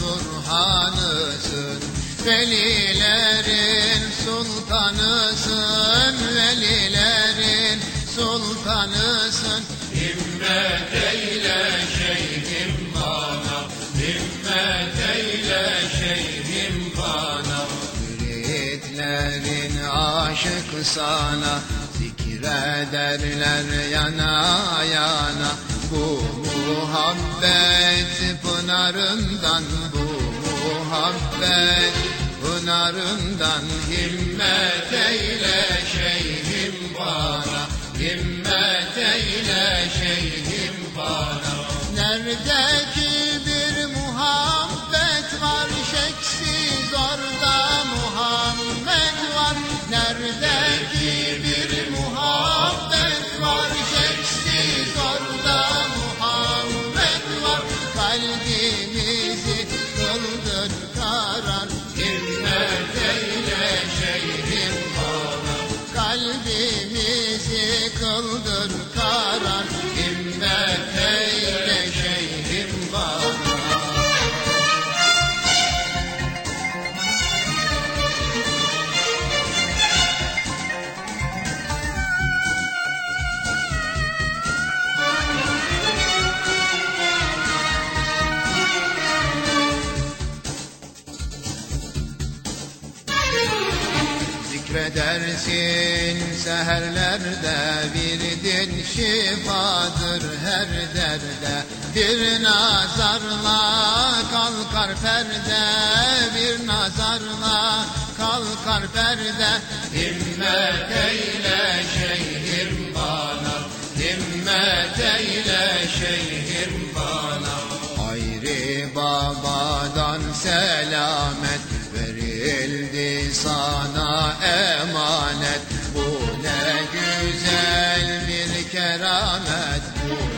burhanısın Velilerin sultanısın Velilerin sultanısın Himmet eyle şeyhim bana, himmet eyle şeyhim bana. Müritlerin aşık sana Zikrederler yana yana Bu muhabbet pınarından Bu muhabbet pınarından Himmet eyle Kalbimizi Zikredersin seherlerde bir din şifadır her derde. Bir nazarla kalkar perde bir nazarla kalkar perde. Himmet eyle şeyhim bana, himmet eyle şeyhim bana. Ayrı babadan selamet verildi sana keramet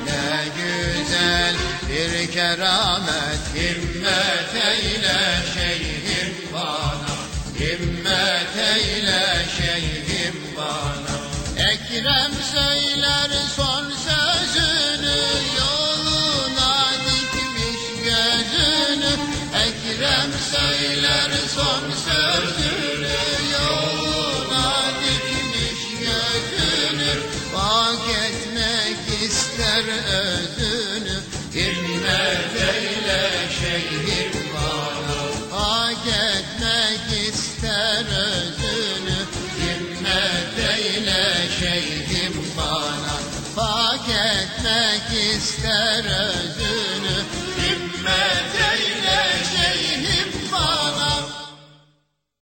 ne güzel bir keramet Himmet eyle şeyhim bana, himmet eyle şeyhim bana. Ekrem söyler